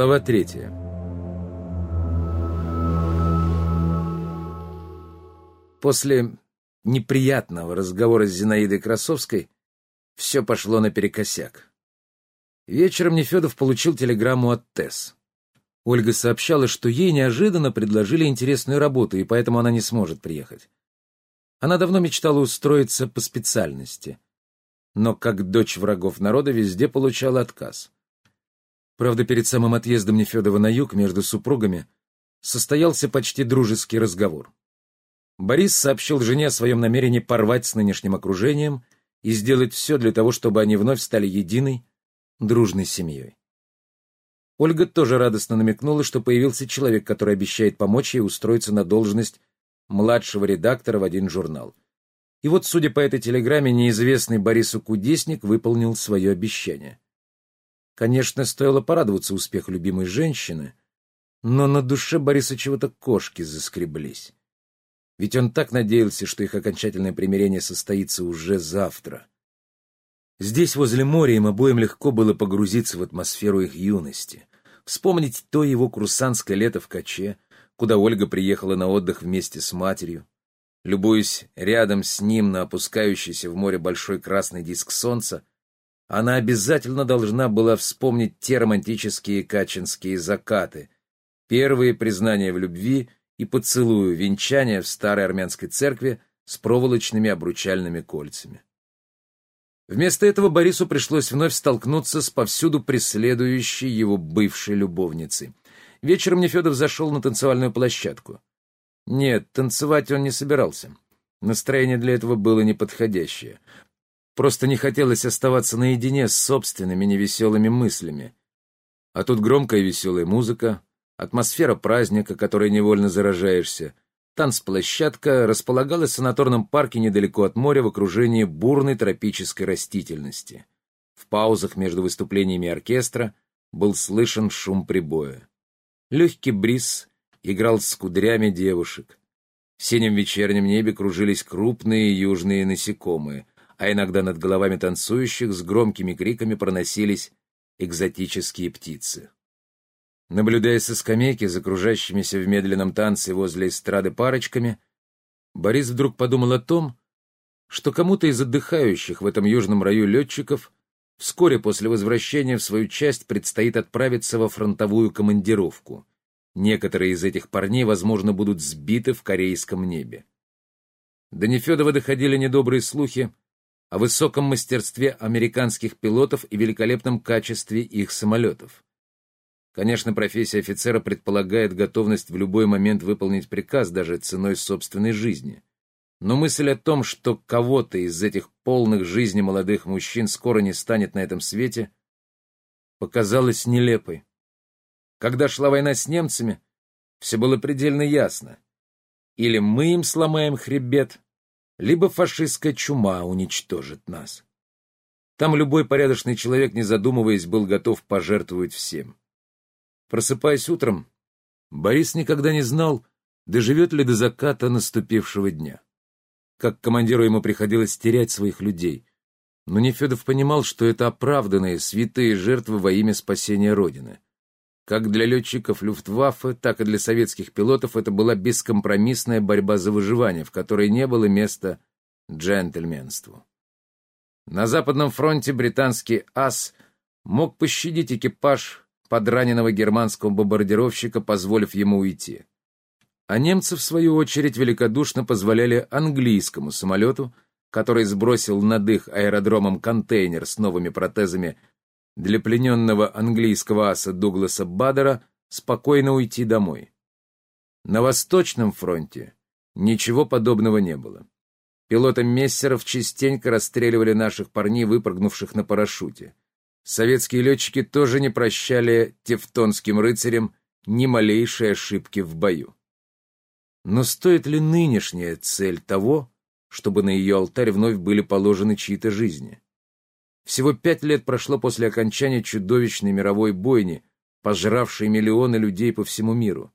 Глава третья. После неприятного разговора с Зинаидой Красовской все пошло наперекосяк. Вечером Нефедов получил телеграмму от ТЭС. Ольга сообщала, что ей неожиданно предложили интересную работу, и поэтому она не сможет приехать. Она давно мечтала устроиться по специальности, но как дочь врагов народа везде получала отказ. Правда, перед самым отъездом Нефедова на юг между супругами состоялся почти дружеский разговор. Борис сообщил жене о своем намерении порвать с нынешним окружением и сделать все для того, чтобы они вновь стали единой, дружной семьей. Ольга тоже радостно намекнула, что появился человек, который обещает помочь ей устроиться на должность младшего редактора в один журнал. И вот, судя по этой телеграмме, неизвестный Борису Кудесник выполнил свое обещание. Конечно, стоило порадоваться успеху любимой женщины, но на душе Бориса чего-то кошки заскреблись. Ведь он так надеялся, что их окончательное примирение состоится уже завтра. Здесь, возле моря, им обоим легко было погрузиться в атмосферу их юности, вспомнить то его курсантское лето в Каче, куда Ольга приехала на отдых вместе с матерью, любуясь рядом с ним на опускающийся в море большой красный диск солнца, она обязательно должна была вспомнить те романтические качинские закаты, первые признания в любви и поцелую венчания в старой армянской церкви с проволочными обручальными кольцами. Вместо этого Борису пришлось вновь столкнуться с повсюду преследующей его бывшей любовницей. Вечером Нефедов зашел на танцевальную площадку. Нет, танцевать он не собирался. Настроение для этого было неподходящее. Просто не хотелось оставаться наедине с собственными невеселыми мыслями. А тут громкая веселая музыка, атмосфера праздника, которой невольно заражаешься. Танцплощадка располагалась в санаторном парке недалеко от моря в окружении бурной тропической растительности. В паузах между выступлениями оркестра был слышен шум прибоя. Легкий бриз играл с кудрями девушек. В синем вечернем небе кружились крупные южные насекомые, а иногда над головами танцующих с громкими криками проносились экзотические птицы. Наблюдая со скамейки за в медленном танце возле эстрады парочками, Борис вдруг подумал о том, что кому-то из отдыхающих в этом южном раю летчиков вскоре после возвращения в свою часть предстоит отправиться во фронтовую командировку. Некоторые из этих парней, возможно, будут сбиты в корейском небе. До Нефедова доходили недобрые слухи о высоком мастерстве американских пилотов и великолепном качестве их самолетов. Конечно, профессия офицера предполагает готовность в любой момент выполнить приказ, даже ценой собственной жизни. Но мысль о том, что кого-то из этих полных жизни молодых мужчин скоро не станет на этом свете, показалась нелепой. Когда шла война с немцами, все было предельно ясно. Или мы им сломаем хребет, либо фашистская чума уничтожит нас. Там любой порядочный человек, не задумываясь, был готов пожертвовать всем. Просыпаясь утром, Борис никогда не знал, доживет ли до заката наступившего дня. Как командиру ему приходилось терять своих людей, но Нефедов понимал, что это оправданные, святые жертвы во имя спасения Родины. Как для летчиков Люфтваффе, так и для советских пилотов это была бескомпромиссная борьба за выживание, в которой не было места джентльменству. На Западном фронте британский ас мог пощадить экипаж подраненного германского бомбардировщика, позволив ему уйти. А немцы, в свою очередь, великодушно позволяли английскому самолету, который сбросил над их аэродромом контейнер с новыми протезами для плененного английского аса Дугласа Бадера спокойно уйти домой. На Восточном фронте ничего подобного не было. Пилоты мессеров частенько расстреливали наших парней, выпрыгнувших на парашюте. Советские летчики тоже не прощали тевтонским рыцарям ни малейшей ошибки в бою. Но стоит ли нынешняя цель того, чтобы на ее алтарь вновь были положены чьи-то жизни? Всего пять лет прошло после окончания чудовищной мировой бойни, пожравшей миллионы людей по всему миру.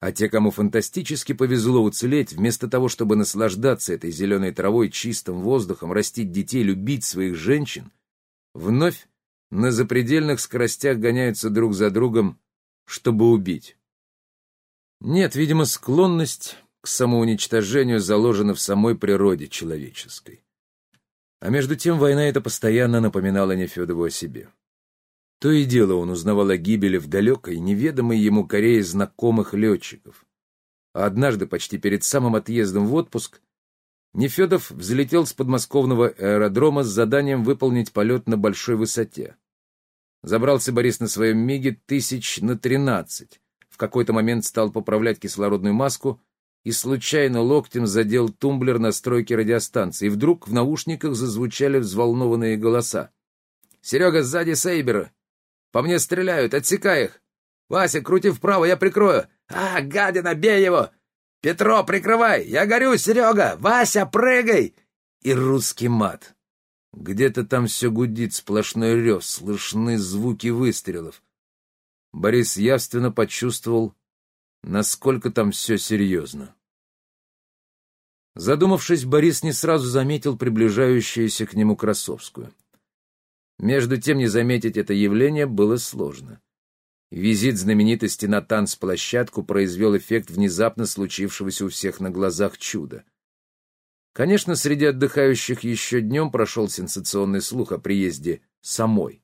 А те, кому фантастически повезло уцелеть, вместо того, чтобы наслаждаться этой зеленой травой, чистым воздухом, растить детей, любить своих женщин, вновь на запредельных скоростях гоняются друг за другом чтобы убить. Нет, видимо, склонность к самоуничтожению заложена в самой природе человеческой. А между тем война эта постоянно напоминала Нефедову о себе. То и дело он узнавал о гибели в далекой, неведомой ему Корее знакомых летчиков. А однажды, почти перед самым отъездом в отпуск, Нефедов взлетел с подмосковного аэродрома с заданием выполнить полет на большой высоте. Забрался Борис на своем МИГе тысяч на тринадцать. В какой-то момент стал поправлять кислородную маску и случайно локтем задел тумблер настройки радиостанции. И вдруг в наушниках зазвучали взволнованные голоса. «Серега, сзади Сейбера! По мне стреляют, отсекай их! Вася, крути вправо, я прикрою! А, гадина, бей его! Петро, прикрывай! Я горю, Серега! Вася, прыгай!» И русский мат. Где-то там все гудит, сплошной рев, слышны звуки выстрелов. Борис явственно почувствовал, насколько там все серьезно. Задумавшись, Борис не сразу заметил приближающуюся к нему Красовскую. Между тем не заметить это явление было сложно. Визит знаменитости на танцплощадку произвел эффект внезапно случившегося у всех на глазах чуда. Конечно, среди отдыхающих еще днем прошел сенсационный слух о приезде самой.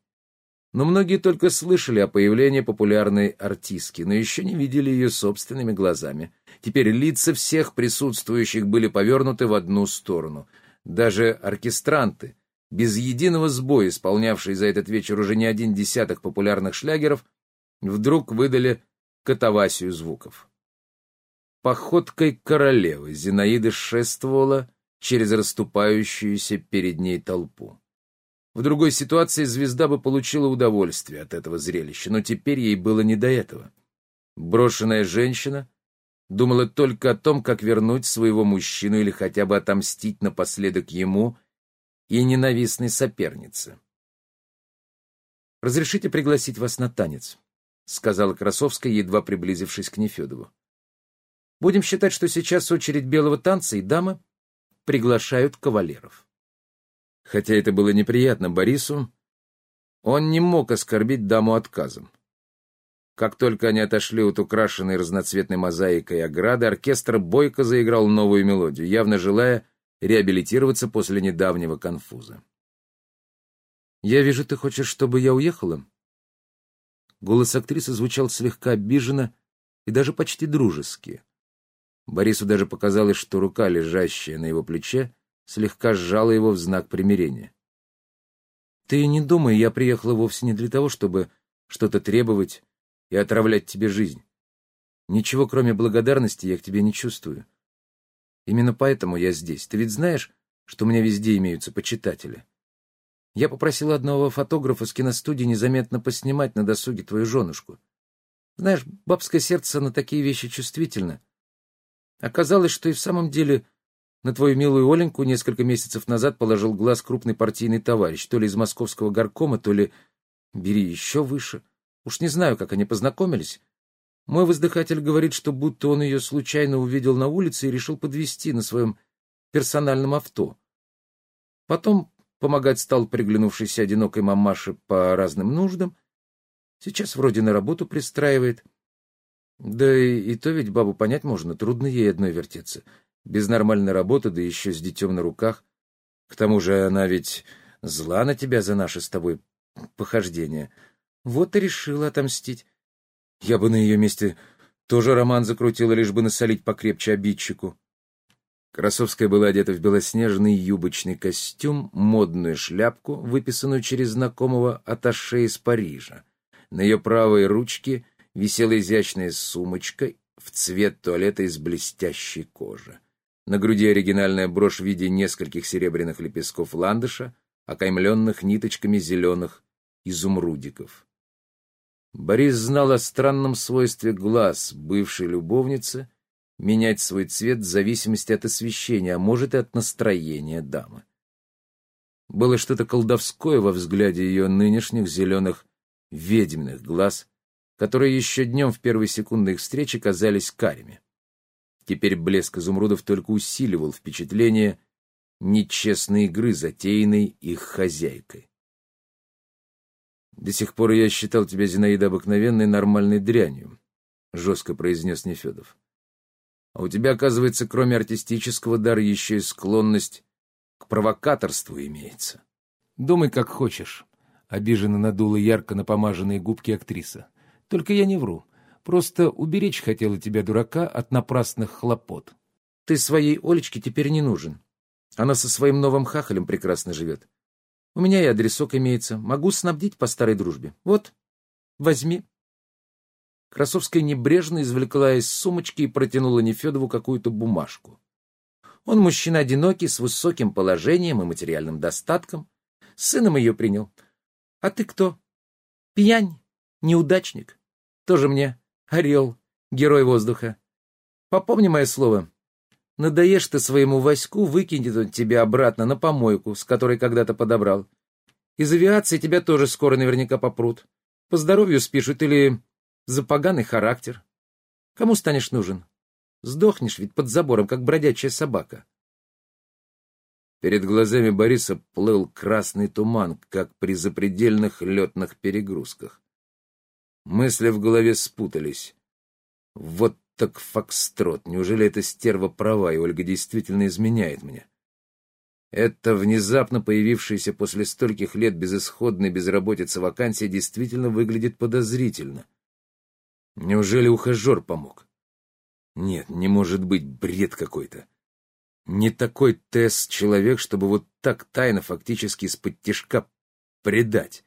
Но многие только слышали о появлении популярной артистки, но еще не видели ее собственными глазами. Теперь лица всех присутствующих были повернуты в одну сторону. Даже оркестранты, без единого сбоя исполнявшие за этот вечер уже не один десяток популярных шлягеров, вдруг выдали катавасию звуков. Походкой королевы Зинаида шествовала через расступающуюся перед ней толпу. В другой ситуации звезда бы получила удовольствие от этого зрелища, но теперь ей было не до этого. Брошенная женщина думала только о том, как вернуть своего мужчину или хотя бы отомстить напоследок ему и ненавистной сопернице. «Разрешите пригласить вас на танец», — сказала Красовская, едва приблизившись к Нефедову. «Будем считать, что сейчас очередь белого танца, и дамы приглашают кавалеров». Хотя это было неприятно Борису, он не мог оскорбить даму отказом. Как только они отошли от украшенной разноцветной мозаикой ограды, оркестр бойко заиграл новую мелодию, явно желая реабилитироваться после недавнего конфуза. «Я вижу, ты хочешь, чтобы я уехала?» Голос актрисы звучал слегка обиженно и даже почти дружески. Борису даже показалось, что рука, лежащая на его плече, слегка сжала его в знак примирения. «Ты не думай, я приехала вовсе не для того, чтобы что-то требовать и отравлять тебе жизнь. Ничего, кроме благодарности, я к тебе не чувствую. Именно поэтому я здесь. Ты ведь знаешь, что у меня везде имеются почитатели. Я попросила одного фотографа с киностудии незаметно поснимать на досуге твою женушку. Знаешь, бабское сердце на такие вещи чувствительно. Оказалось, что и в самом деле на твою милую Оленьку несколько месяцев назад положил глаз крупный партийный товарищ, то ли из московского горкома, то ли... Бери еще выше. Уж не знаю, как они познакомились, мой воздыхатель говорит, что будто он ее случайно увидел на улице и решил подвести на своем персональном авто. Потом помогать стал приглянувшейся одинокой мамаше по разным нуждам. Сейчас вроде на работу пристраивает. Да и, и то ведь бабу понять можно, трудно ей одной вертеться. Без нормальной работы, да еще с детем на руках. К тому же она ведь зла на тебя за наши с тобой похождения. Вот и решила отомстить. Я бы на ее месте тоже роман закрутила, лишь бы насолить покрепче обидчику. Красовская была одета в белоснежный юбочный костюм, модную шляпку, выписанную через знакомого аташе из Парижа. На ее правой ручке висела изящная сумочка в цвет туалета из блестящей кожи. На груди оригинальная брошь в виде нескольких серебряных лепестков ландыша, окаймленных ниточками зеленых изумрудиков. Борис знал о странном свойстве глаз бывшей любовницы менять свой цвет в зависимости от освещения, а может и от настроения дамы. Было что-то колдовское во взгляде ее нынешних зеленых ведьминых глаз, которые еще днем в первые секунды их встречи казались карими. Теперь блеск изумрудов только усиливал впечатление нечестной игры, затеянной их хозяйкой. До сих пор я считал тебя, Зинаида, обыкновенной нормальной дрянью, — жестко произнес Нефедов. А у тебя, оказывается, кроме артистического дара, еще и склонность к провокаторству имеется. Думай, как хочешь. Обиженно надула ярко напомаженные губки актриса. Только я не вру. Просто уберечь хотела тебя, дурака, от напрасных хлопот. Ты своей Олечке теперь не нужен. Она со своим новым хахалем прекрасно живет. У меня и адресок имеется. Могу снабдить по старой дружбе. Вот, возьми. Красовская небрежно извлекла из сумочки и протянула Нефедову какую-то бумажку. Он мужчина одинокий, с высоким положением и материальным достатком. Сыном ее принял. А ты кто? Пьянь, неудачник. Тоже мне орел, герой воздуха. Попомни мое слово, Надоешь ты своему Ваську, выкинет он тебя обратно на помойку, с которой когда-то подобрал. Из авиации тебя тоже скоро наверняка попрут. По здоровью спишут или за поганый характер. Кому станешь нужен? Сдохнешь ведь под забором, как бродячая собака. Перед глазами Бориса плыл красный туман, как при запредельных летных перегрузках. Мысли в голове спутались. Вот так фокстрот. Неужели эта стерва права, и Ольга действительно изменяет мне? Это внезапно появившаяся после стольких лет безысходной безработицы вакансия действительно выглядит подозрительно. Неужели ухажер помог? Нет, не может быть, бред какой-то. Не такой тест человек, чтобы вот так тайно фактически из-под тяжка предать.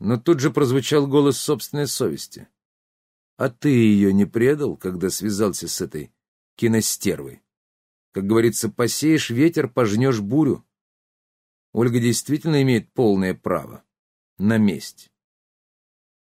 Но тут же прозвучал голос собственной совести. А ты ее не предал, когда связался с этой киностервой? Как говорится, посеешь ветер, пожнешь бурю. Ольга действительно имеет полное право на месть.